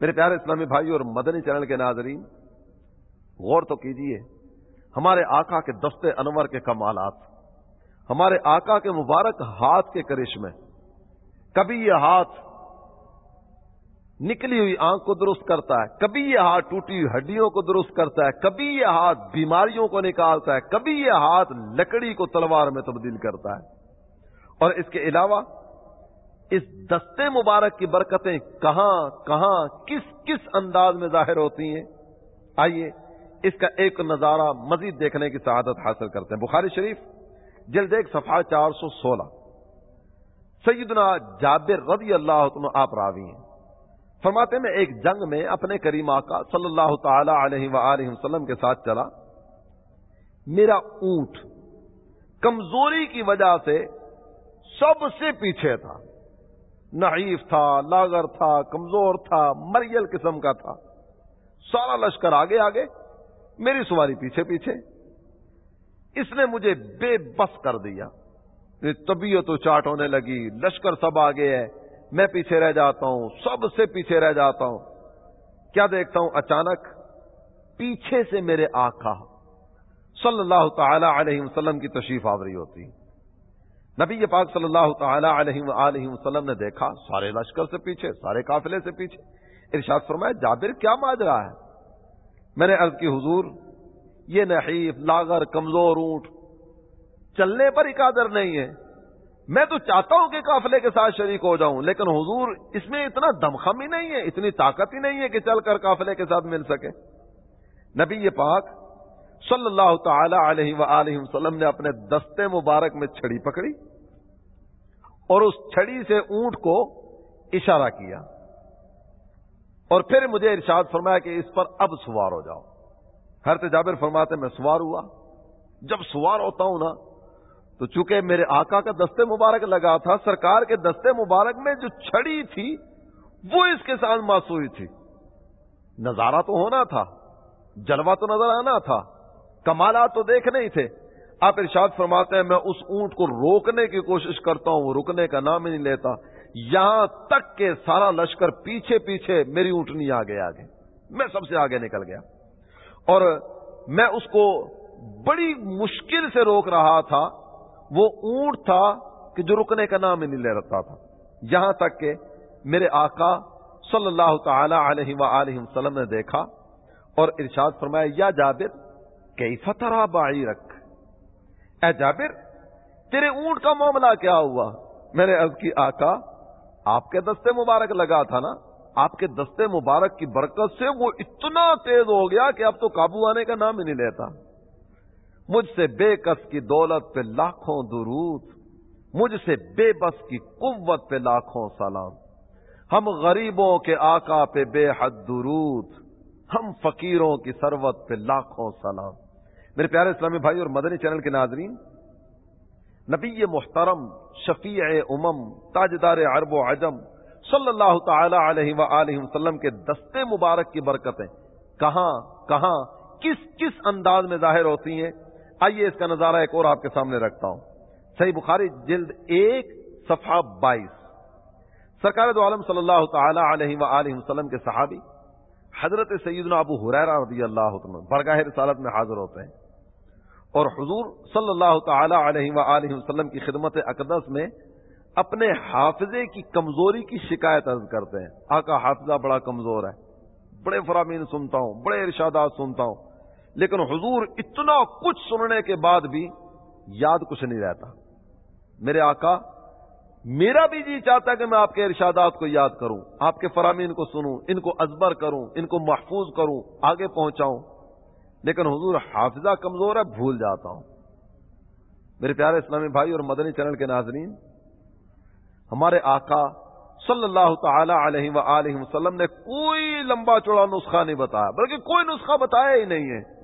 میرے پیارے اسلامی بھائی اور مدنی چینل کے ناظرین، غور تو کیجیے، ہمارے آقا کے دستے انور کے کمالات، ہمارے آقا کے مبارک ہاتھ کے کرشمے، کبھی یہ ہاتھ نکلی ہوئی آنکھ کو درست کرتا ہے، کبھی یہ ہاتھ ٹوٹی ہوئی ہڈیوں کو درست کرتا ہے، کبھی یہ ہاتھ بیماریوں کو نکالتا ہے، کبھی یہ ہاتھ لکڑی کو تلوار میں تبدیل کرتا ہے۔ اور اس کے علاوہ، اس دستے مبارک کی برکتیں کہاں کہاں، کس کس انداز میں ظاہر ہوتی ہیں؟ آئیے اس کا ایک نظارہ مزید دیکھنے کی سعادت حاصل کرتے ہیں۔ بخاری شریف، جلد ایک، صفحہ چار سو سولہ۔ سیدنا جابر رضی اللہ عنہ آپ راوی ہیں۔ فرماتے میں ایک جنگ میں اپنے کریم آقا صلی اللہ تعالی علیہ وآلہ وسلم کے ساتھ چلا۔ میرا اونٹ کمزوری کی وجہ سے سب سے پیچھے تھا۔ نحیف تھا لاگر تھا، کمزور تھا، مریل قسم کا تھا۔ سارا لشکر آگے آگے۔ میری سواری پیچھے پیچھے۔ اس نے مجھے بے بس کر دیا۔ طبیعت تو چاٹ ہونے لگی، لشکر سب آگے ہے۔ میں پیچھے رہ جاتا ہوں، سب سے پیچھے رہ جاتا ہوں۔ کیا دیکھتا ہوں؟ اچانک پیچھے سے میرے آقا صلی اللہ تعالی علیہ وسلم کی تشریف آوری ہوتی۔ نبی پاک صلی اللہ تعالی علیہ وآلہ وسلم نے دیکھا، سارے لشکر سے پیچھے، سارے قافلے سے پیچھے۔ ارشاد فرمایا، جابر کیا ماج رہا ہے؟ میں نے عرض کی، حضور، یہ نحیف، لاغر، کمزور اونٹ چلنے پر ہی قادر نہیں ہے۔ میں تو چاہتا ہوں کہ قافلے کے ساتھ شریک ہو جاؤں، لیکن حضور اس میں اتنا دمخم ہی نہیں ہے، اتنی طاقت ہی نہیں ہے کہ چل کر قافلے کے ساتھ مل سکے۔ نبی یہ پاک صلی اللہ تعالی علیہ وآلہ وسلم نے اپنے دستے مبارک میں چھڑی پکڑی اور اس چھڑی سے اونٹ کو اشارہ کیا۔ اور پھر مجھے ارشاد فرمایا کہ اس پر اب سوار ہو جاؤ۔ ہر تجابر فرماتے میں سوار ہوا۔ جب سوار ہوتا ہوں نا تو چونکہ میرے آقا کا دستے مبارک لگا تھا، سرکار کے دستے مبارک میں جو چھڑی تھی، وہ اس کے ساتھ ماسوئی تھی۔ نظارہ تو ہونا تھا، جلوہ تو نظر آنا تھا، کمالات تو دیکھ نہیں تھے۔ آپ ارشاد فرماتے ہیں، میں اس اونٹ کو روکنے کی کوشش کرتا ہوں، وہ رکنے کا نام ہی نہیں لیتا۔ یہاں تک کہ سارا لشکر پیچھے پیچھے میری اونٹنی آگے آگے۔ میں سب سے آگے نکل گیا۔ اور میں اس کو بڑی مشکل سے روک رہا تھا۔ وہ اونٹ تھا کہ جو رکنے کا نام ہی نہیں لے رہتا تھا۔ یہاں تک کہ میرے آقا صلی اللہ تعالی علیہ وآلہ وسلم نے دیکھا اور ارشاد فرمایا، یا جابر کئی فترا بائی رکھ اے جابر، تیرے اونٹ کا معاملہ کیا ہوا؟ میں نے عرض کی آقا، آپ کے دستے مبارک لگا تھا نا؟ آپ کے دستے مبارک کی برکت سے وہ اتنا تیز ہو گیا کہ اب تو قابو آنے کا نام ہی نہیں لیتا۔ مجھ سے بے کس کی دولت پہ لاکھوں درود، مجھ سے بے بس کی قوت پہ لاکھوں سلام۔ ہم غریبوں کے آقا پہ بے حد درود، ہم فقیروں کی سروت پہ لاکھوں سلام۔ میرے پیارے اسلامی بھائی اور مدنی چینل کے ناظرین، نبی محترم، شفیع امم، تاجدار عرب و عجم، صلی اللہ تعالی علیہ وآلہ وسلم کے دستے مبارک کی برکتیں کہاں کہاں کس کس انداز میں ظاہر ہوتی ہیں؟ آئیے اس کا نظارہ ایک اور آپ کے سامنے رکھتا ہوں۔ صحیح بخاری جلد ایک، صفحہ بائیس۔ سرکار دو عالم صلی اللہ تعالی علیہ وآلہ وسلم کے صحابی، حضرت سیدنا ابو حریرہ رضی اللہ عنہ برگاہ رسالت میں حاضر ہوتے ہیں۔ اور حضور صلی اللہ تعالی علیہ وآلہ وسلم کی خدمت اقدس میں اپنے حافظے کی کمزوری کی شکایت عرض کرتے ہیں۔ آقا حافظہ بڑا کمزور ہے۔ بڑے فرامین سنتا ہوں، بڑے ارشادات سنتا ہوں۔ لیکن حضور اتنا کچھ سننے کے بعد بھی یاد کچھ نہیں رہتا۔ میرے آقا، میرا بھی جی چاہتا ہے کہ میں آپ کے ارشادات کو یاد کروں، آپ کے فرامین کو سنوں، ان کو ازبر کروں، ان کو محفوظ کروں، آگے پہنچاؤں۔ لیکن حضور حافظہ کمزور ہے، بھول جاتا ہوں۔ میرے پیارے اسلامی بھائی اور مدنی چینل کے ناظرین، ہمارے آقا صلی اللہ تعالی علیہ وآلہ وسلم نے کوئی لمبا چوڑا نسخہ نہیں بتایا، بلکہ کوئی نسخہ بتایا ہی نہیں ہے۔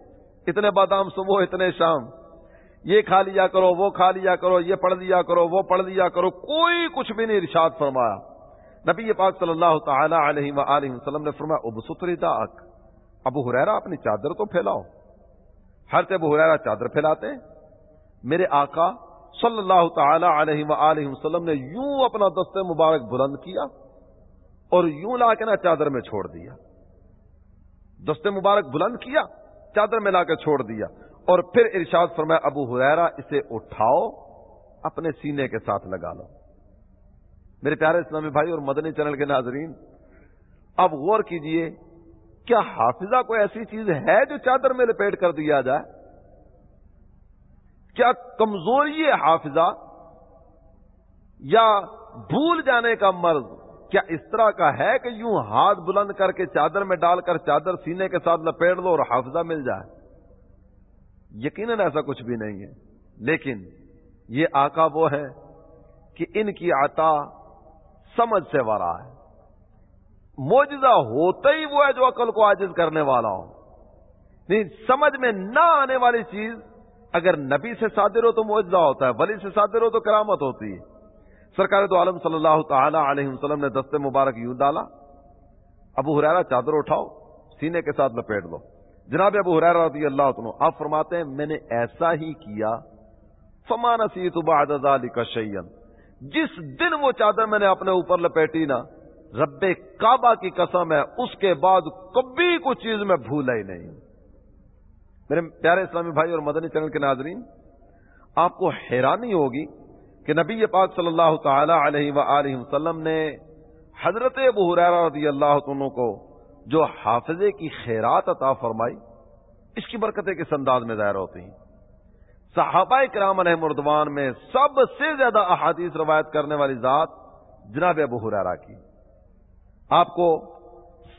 اتنے بادام صبح، اتنے شام۔ یہ کھا لیا کرو، وہ کھا لیا کرو، یہ پڑھ لیا کرو، وہ پڑھ لیا کرو، کوئی کچھ بھی نہیں ارشاد فرمایا۔ نبی پاک صلی اللہ تعالی علیہ وآلہ وسلم نے فرمایا، اب ستری داک ابو حریرا اپنی چادر تو پھیلاؤ۔ ہر ابو حریرا چادر پھیلاتے میرے آقا صلی اللہ تعالی علیہ وآلہ وسلم نے یوں اپنا دست مبارک بلند کیا اور یوں لا کے نا چادر میں چھوڑ دیا۔ دست مبارک بلند کیا۔ چادر میں لا کے چھوڑ دیا اور پھر ارشاد فرمایا، ابو حریرا اسے اٹھاؤ، اپنے سینے کے ساتھ لگا لو۔ میرے پیارے اسلامی بھائی اور مدنی چینل کے ناظرین، اب غور کیجیے، کیا حافظہ کوئی ایسی چیز ہے جو چادر میں لپیٹ کر دیا جائے؟ کیا کمزوری حافظہ؟ یا بھول جانے کا مرض؟ کیا اس طرح کا ہے کہ یوں ہاتھ بلند کر کے چادر میں ڈال کر چادر سینے کے ساتھ لپیٹ دو اور حافظہ مل جائے؟ یقیناً ایسا کچھ بھی نہیں ہے۔ لیکن یہ آقا وہ ہے کہ ان کی عطا سمجھ سے ورا ہے۔ موجزہ ہوتا ہی وہ ہے جو عقل کو عاجز کرنے والا ہو۔ نہیں سمجھ میں نہ آنے والی چیز، اگر نبی سے صادر ہو تو موجزہ ہوتا ہے، ولی سے صادر ہو تو کرامت ہوتی ہے۔ سرکار تو عالم صلی اللہ تعالی علیہ وسلم نے دستے مبارک یوں ڈالا، ابو حرارا چادر اٹھاؤ، سینے کے ساتھ لپیٹ دو۔ جناب ابو حرارا رضی اللہ عنہ، آپ فرماتے ہیں، میں نے ایسا ہی کیا فمان سیت بعد ذلك شيئا جس دن وہ چادر میں نے اپنے اوپر لپیٹی نا، رب کعبہ کی قسم ہے، اس کے بعد کبھی کوئی چیز میں بھولا ہی نہیں۔ میرے پیارے اسلامی بھائی اور مدنی چینل کے ناظرین، آپ کو حیرانی ہوگی کہ نبی پاک صلی اللہ تعالی علیہ و وسلم نے حضرت ابو حریرہ رضی اللہ عنہ کو جو حافظے کی خیرات عطا فرمائی، اس کی برکتیں کس انداز میں ظاہر ہوتی ہیں؟ صحابہ کرام علیہ مردوان میں سب سے زیادہ احادیث روایت کرنے والی ذات جناب ابو حریرہ کی۔ آپ کو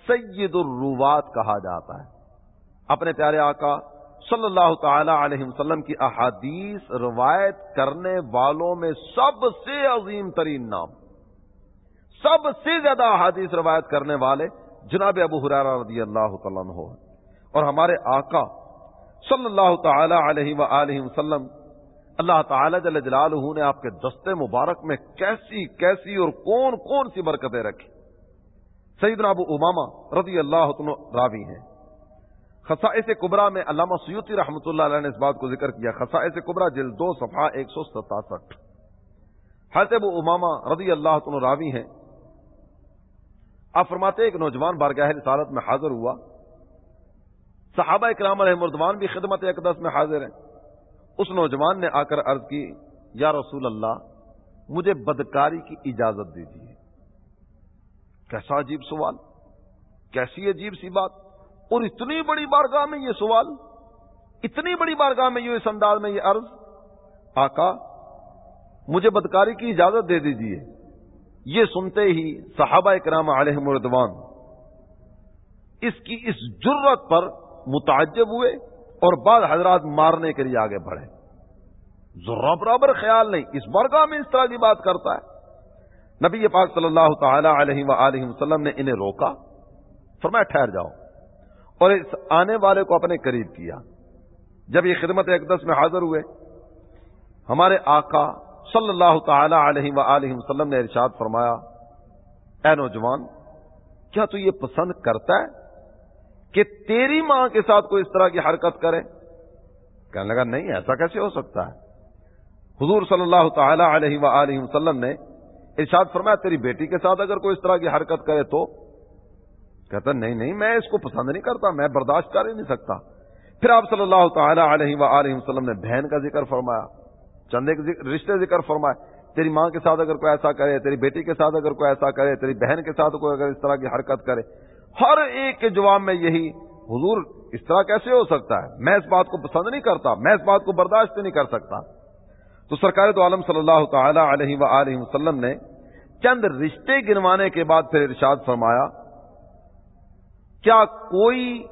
سید الروات کہا جاتا ہے۔ اپنے پیارے آقا صلی اللہ تعالی علیہ وسلم کی احادیث روایت کرنے والوں میں سب سے عظیم ترین نام، سب سے زیادہ احادیث روایت کرنے والے جناب ابو حرارہ رضی اللہ تعالیٰ عنہ اور ہمارے آقا صلی اللہ تعالی علیہ و وسلم، اللہ تعالی جل جلالہ نے آپ کے دستے مبارک میں کیسی کیسی اور کون کون سی برکتیں رکھی سیدنا ابو اماما رضی اللہ راوی ہیں۔ خسائے کبرا میں علامہ سیوتی رحمۃ اللہ علیہ نے اس بات کو ذکر کیا۔ خسائے کبرا جل دو صفحہ ایک سو ستاسٹھ۔ حضرت ابو اماما رضی اللہ عنہ راوی ہیں۔ آپ فرماتے ایک نوجوان بارگاہ رسالت میں حاضر ہوا۔ صحابہ اکرام علیہ مردوان بھی خدمت اقدس میں حاضر ہیں۔ اس نوجوان نے آ کر عرض کی، یا رسول اللہ، مجھے بدکاری کی اجازت دیجیے۔ کیسا عجیب سوال، کیسی عجیب سی بات۔ اور اتنی بڑی بارگاہ میں یہ سوال، اتنی بڑی بارگاہ میں یہ اس انداز میں یہ عرض، آقا، مجھے بدکاری کی اجازت دے دیجیے یہ سنتے ہی صحابہ کرام علیہ مردوان اس کی اس جرت پر متعجب ہوئے اور بعض حضرات مارنے کے لیے آگے بڑھے۔ ذرا برابر خیال نہیں، اس بارگاہ میں اس طرح کی بات کرتا ہے۔ نبی پاک صلی اللہ تعالی علیہ و وسلم نے انہیں روکا، فرمایا ٹھہر جاؤ۔ اور اس آنے والے کو اپنے قریب کیا۔ جب یہ خدمت اقدس میں حاضر ہوئے، ہمارے آقا صلی اللہ تعالی علیہ و وسلم نے ارشاد فرمایا، اے نوجوان، کیا تو یہ پسند کرتا ہے کہ تیری ماں کے ساتھ کوئی اس طرح کی حرکت کرے؟ کہنے لگا، نہیں، ایسا کیسے ہو سکتا ہے؟ حضور صلی اللہ تعالی علیہ و وسلم نے ارشاد فرمایا، تیری بیٹی کے ساتھ اگر کوئی اس طرح کی حرکت کرے تو کہتا نہیں نہیں، میں اس کو پسند نہیں کرتا، میں برداشت کر ہی نہیں سکتا۔ پھر آپ صلی اللہ تعالی علیہ و وسلم نے بہن کا ذکر فرمایا چندے کے رشتے ذکر فرمائے تیری ماں کے ساتھ اگر کوئی ایسا کرے، تیری بیٹی کے ساتھ اگر کوئی ایسا کرے، تیری بہن کے ساتھ کوئی اگر اس طرح کی حرکت کرے، ہر ایک کے جواب میں یہی، حضور اس طرح کیسے ہو سکتا ہے؟ میں اس بات کو پسند نہیں کرتا، میں اس بات کو برداشت نہیں کر سکتا۔ تو سرکار تو عالم صلی اللہ تعالی علیہ و وسلم نے چند رشتے گنوانے کے بعد پھر ارشاد فرمایا کیا کوئی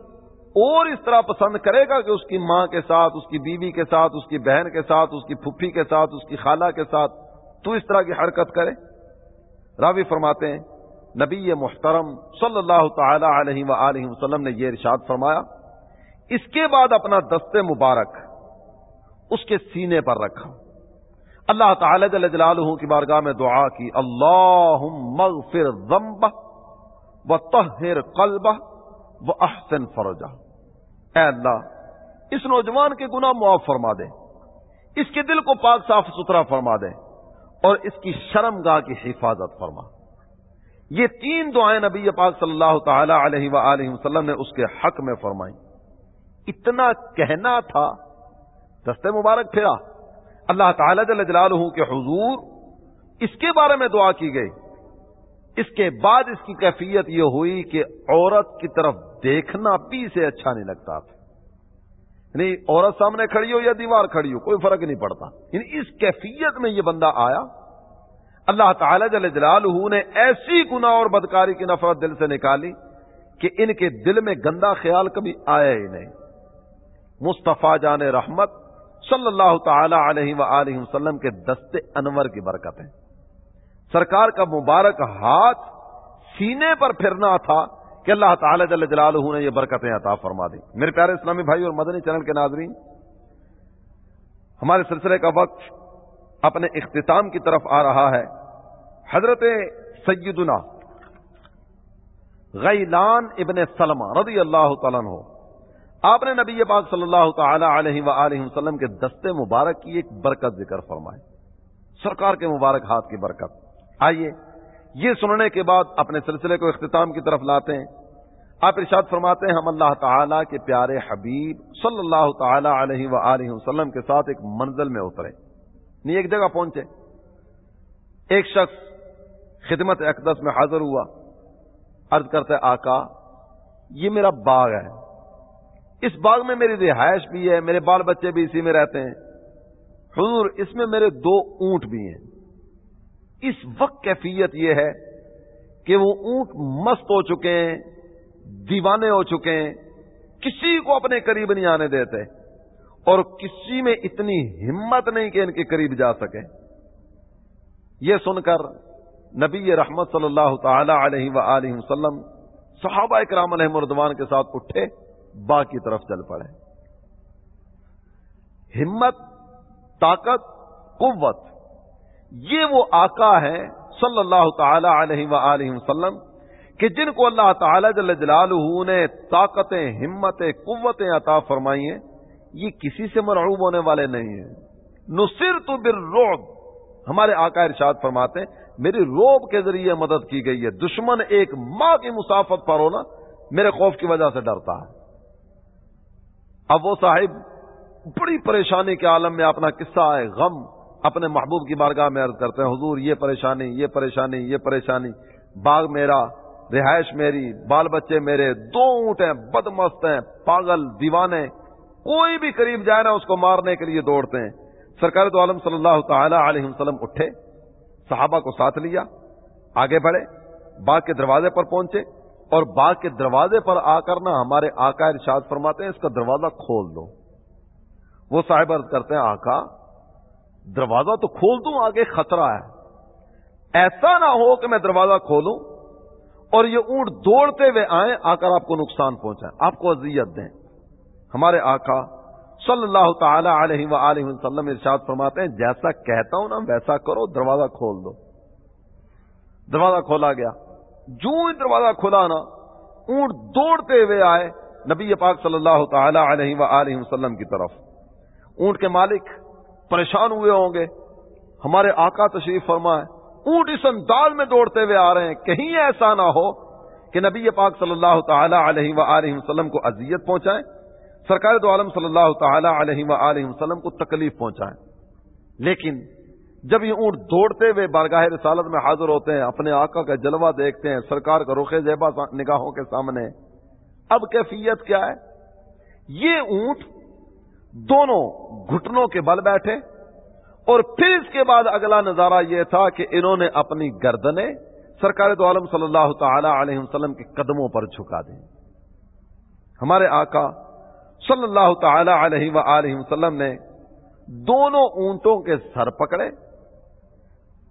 اور اس طرح پسند کرے گا کہ اس کی ماں کے ساتھ، اس کی بیوی کے ساتھ، اس کی بہن کے ساتھ، اس کی پھپھی کے ساتھ، اس کی خالہ کے ساتھ تو اس طرح کی حرکت کرے؟ راوی فرماتے ہیں، نبی محترم صلی اللہ تعالی علیہ و وسلم نے یہ ارشاد فرمایا، اس کے بعد اپنا دست مبارک اس کے سینے پر رکھا۔ اللہ تعالی جل جلالہ کی بارگاہ میں دعا کی اللہ مغفر ذنبہ و تہر قلبہ۔ و احسن فرجہ۔ اے اللہ، اس نوجوان کے گناہ معاف فرما دے۔ اس کے دل کو پاک صاف ستھرا فرما دے اور اس کی شرم گاہ کی حفاظت فرما۔ یہ تین دعائیں نبی پاک صلی اللہ تعالی علیہ و وسلم نے اس کے حق میں فرمائی اتنا کہنا تھا، دستے مبارک پھرا۔ اللہ تعالی جل جلالہ کے حضور اس کے بارے میں دعا کی گئی۔ اس کے بعد اس کی کیفیت یہ ہوئی کہ عورت کی طرف دیکھنا بھی سے اچھا نہیں لگتا یعنی عورت سامنے کھڑی ہو یا دیوار کھڑی ہو، کوئی فرق نہیں پڑتا۔ یعنی اس کیفیت میں یہ بندہ آیا۔ اللہ تعالی جل جلالہ نے ایسی گناہ اور بدکاری کی نفرت دل سے نکالی کہ ان کے دل میں گندا خیال کبھی آیا ہی نہیں۔ مصطفیٰ جان رحمت صلی اللہ تعالی علیہ و وسلم کے دستے انور کی برکت ہے سرکار کا مبارک ہاتھ سینے پر پھرنا تھا کہ اللہ تعالی جل جلالہ نے یہ برکتیں عطا فرما دی میرے پیارے اسلامی بھائی اور مدنی چینل کے ناظرین، ہمارے سلسلے کا وقت اپنے اختتام کی طرف آ رہا ہے۔ حضرت سیدنا غیلان ابن سلمہ رضی اللہ تعالیٰ ہو آپ نے نبی پاک صلی اللہ تعالی علیہ وآلہ وسلم کے دستے مبارک کی ایک برکت ذکر فرمائے سرکار کے مبارک ہاتھ کی برکت۔ آئیے، یہ سننے کے بعد اپنے سلسلے کو اختتام کی طرف لاتے ہیں۔ آپ ارشاد فرماتے ہیں، ہم اللہ تعالیٰ کے پیارے حبیب صلی اللہ تعالی علیہ وآلہ وسلم کے ساتھ ایک منزل میں اترے۔ نہیں، ایک جگہ پہنچے۔ ایک شخص خدمت اقدس میں حاضر ہوا۔ عرض کرتے آقا، یہ میرا باغ ہے۔ اس باغ میں میری رہائش بھی ہے، میرے بال بچے بھی اسی میں رہتے ہیں۔ حضور، اس میں میرے دو اونٹ بھی ہیں۔ اس وقت کیفیت یہ ہے کہ وہ اونٹ مست ہو چکے ہیں، دیوانے ہو چکے ہیں، کسی کو اپنے قریب نہیں آنے دیتے اور کسی میں اتنی ہمت نہیں کہ ان کے قریب جا سکے۔ یہ سن کر نبی رحمت صلی اللہ تعالی علیہ و وسلم صحابہ اکرام علیہ مردوان کے ساتھ اٹھے با کی طرف چل پڑے۔ ہمت، طاقت، قوت یہ وہ آقا ہے صلی اللہ تعالی علیہ و وسلم کہ جن کو اللہ تعالی جل جلالہ نے طاقتیں، ہمتیں، قوتیں عطا فرمائی ہیں، یہ کسی سے مرعوب ہونے والے نہیں ہیں۔ نصر تو ہمارے آقا ارشاد فرماتے ہیں، میری روب کے ذریعے مدد کی گئی ہے، دشمن ایک ماں کی مسافت پر ہونا میرے خوف کی وجہ سے ڈرتا ہے۔ اب وہ صاحب، بڑی پریشانی کے عالم میں اپنا قصہ ہے غم اپنے محبوب کی بارگاہ میں عرض کرتے ہیں، حضور، یہ پریشانی یہ پریشانی یہ پریشانی، باغ میرا، رہائش میری، بال بچے میرے، دو اونٹ ہیں بد مست ہیں، پاگل دیوانے، کوئی بھی قریب جائے نا اس کو مارنے کے لیے دوڑتے ہیں۔ سرکار تو عالم صلی اللہ تعالی علیہ وسلم اٹھے، صحابہ کو ساتھ لیا، آگے بڑھے، باغ کے دروازے پر پہنچے اور باغ کے دروازے پر آ کر نا ہمارے آقا ارشاد فرماتے ہیں، اس کا دروازہ کھول دو۔ وہ صاحب عرض کرتے ہیں، آقا دروازہ تو کھول دوں، آگے خطرہ ہے۔ ایسا نہ ہو کہ میں دروازہ کھولوں اور یہ اونٹ دوڑتے ہوئے آئیں، آ کر آپ کو نقصان پہنچائیں۔ آپ کو اذیت دیں۔ ہمارے آقا صلی اللہ تعالی علیہ وآلہ وسلم ارشاد فرماتے ہیں، جیسا کہتا ہوں نا، ویسا کرو، دروازہ کھول دو۔ دروازہ کھولا گیا۔ جو ہی دروازہ کھلا نا، اونٹ دوڑتے ہوئے آئے نبی پاک صلی اللہ تعالی علیہ وآلہ وسلم کی طرف۔ اونٹ کے مالک پریشان ہوئے ہوں گے۔ ہمارے آقا تشریف فرمائے، اونٹ اس انداز میں دوڑتے ہوئے آ رہے ہیں، کہیں ایسا نہ ہو کہ نبی پاک صلی اللہ تعالی علیہ وآلہ وسلم کو اذیت پہنچائیں، سرکار دو عالم صلی اللہ تعالی علیہ وآلہ وسلم کو تکلیف پہنچائیں۔ لیکن جب یہ اونٹ دوڑتے ہوئے بارگاہ رسالت میں حاضر ہوتے ہیں، اپنے آقا کا جلوہ دیکھتے ہیں، سرکار کا رخ زیبا نگاہوں کے سامنے، اب کیفیت کیا ہے؟ یہ اونٹ دونوں گھٹنوں کے بل بیٹھے اور پھر اس کے بعد اگلا نظارہ یہ تھا کہ انہوں نے اپنی گردنیں سرکار دو عالم صلی اللہ تعالی علیہ وسلم کے قدموں پر جھکا دی ہمارے آقا صلی اللہ تعالی علیہ و وسلم نے دونوں اونٹوں کے سر پکڑے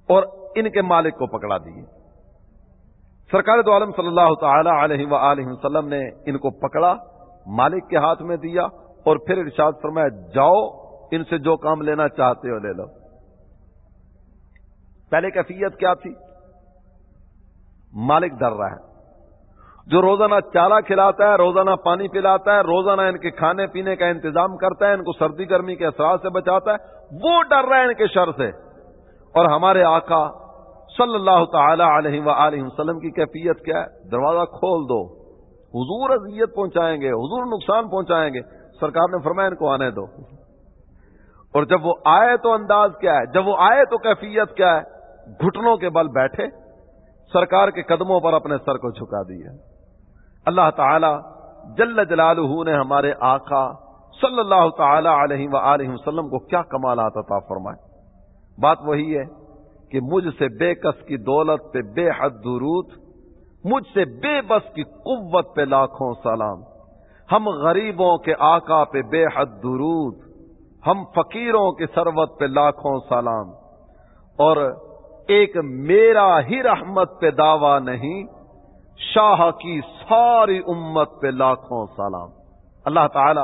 اور ان کے مالک کو پکڑا دیے۔ سرکار دو عالم صلی اللہ تعالی علیہ و وسلم نے ان کو پکڑا، مالک کے ہاتھ میں دیا اور پھر ارشاد فرمایا، جاؤ، ان سے جو کام لینا چاہتے ہو لے لو۔ پہلے کیفیت کیا تھی؟ مالک ڈر رہا ہے۔ جو روزانہ چالا کھلاتا ہے، روزانہ پانی پلاتا ہے، روزانہ ان کے کھانے پینے کا انتظام کرتا ہے، ان کو سردی گرمی کے اثرات سے بچاتا ہے، وہ ڈر رہا ہے ان کے شر سے۔ اور ہمارے آقا صلی اللہ تعالی علیہ و وسلم کی کیفیت کیا ہے؟ دروازہ کھول دو۔ حضور اذیت پہنچائیں گے، حضور نقصان پہنچائیں گے۔ سرکار نے فرمایا ان کو آنے دو۔ اور جب وہ آئے تو انداز کیا ہے؟ جب وہ آئے تو کیفیت کیا ہے؟ گھٹنوں کے بل بیٹھے۔ سرکار کے قدموں پر اپنے سر کو جھکا دیا اللہ تعالی جل جلالہ نے ہمارے آقا صلی اللہ تعالی علیہ و وسلم کو کیا کمالات عطا فرمائے؟ بات وہی ہے کہ مجھ سے بے کس کی دولت پہ بے حد درود، مجھ سے بے بس کی قوت پہ لاکھوں سلام۔ ہم غریبوں کے آقا پہ بے حد درود، ہم فقیروں کے سروت پہ لاکھوں سلام۔ اور ایک میرا ہی رحمت پہ دعویٰ نہیں، شاہ کی ساری امت پہ لاکھوں سلام۔ اللہ تعالی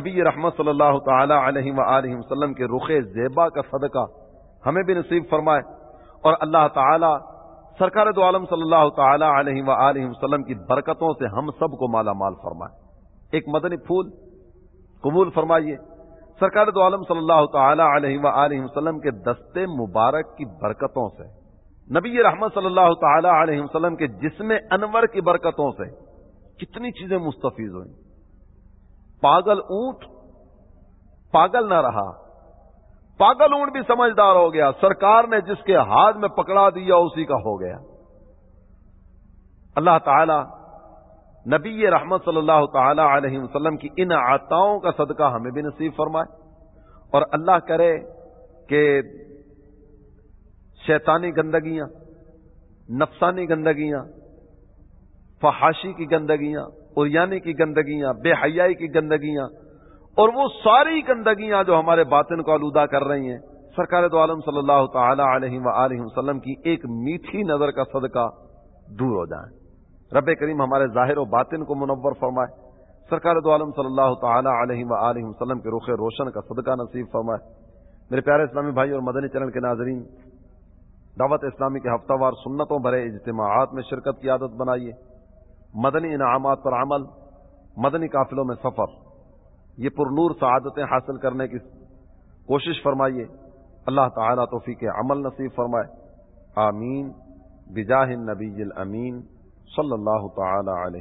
نبی رحمت صلی اللہ تعالی علیہ و وسلم کے رخ زیبا کا صدقہ ہمیں بھی نصیب فرمائے۔ اور اللہ تعالی سرکار دو عالم صلی اللہ تعالی علیہ و وسلم کی برکتوں سے ہم سب کو مالا مال فرمائے۔ ایک مدنی پھول قبول فرمائیے۔ سرکار دو عالم صلی اللہ تعالی علیہ و وسلم کے دستے مبارک کی برکتوں سے، نبی رحمت صلی اللہ تعالی علیہ وسلم کے جسم انور کی برکتوں سے کتنی چیزیں مستفیض ہوئیں۔ پاگل اونٹ پاگل نہ رہا۔ پاگل اونٹ بھی سمجھدار ہو گیا۔ سرکار نے جس کے ہاتھ میں پکڑا دیا، اسی کا ہو گیا۔ اللہ تعالی نبی رحمت صلی اللہ تعالی علیہ وسلم کی ان آتاؤں کا صدقہ ہمیں بھی نصیب فرمائے اور اللہ کرے کہ شیطانی گندگیاں، نفسانی گندگیاں، فحاشی کی گندگیاں اریانی کی گندگیاں، بے حیائی کی گندگیاں اور وہ ساری گندگیاں جو ہمارے باطن کو آلودہ کر رہی ہیں، سرکار دو عالم صلی اللہ تعالی علیہ و وسلم کی ایک میٹھی نظر کا صدقہ دور ہو جائیں رب کریم ہمارے ظاہر و باطن کو منور فرمائے۔ سرکار دو عالم صلی اللہ تعالی علیہ و وسلم کے رخ روشن کا صدقہ نصیب فرمائے۔ میرے پیارے اسلامی بھائی اور مدنی چینل کے ناظرین، دعوت اسلامی کے ہفتہ وار سنتوں بھرے اجتماعات میں شرکت کی عادت بنائیے۔ مدنی انعامات پر عمل، مدنی قافلوں میں سفر، یہ پر نور سعادتیں حاصل کرنے کی کوشش فرمائیے۔ اللہ تعالیٰ توفیق عمل نصیب فرمائے۔ آمین۔ بجاہ النبی الامین۔ صلی اللہ تعالی علیہ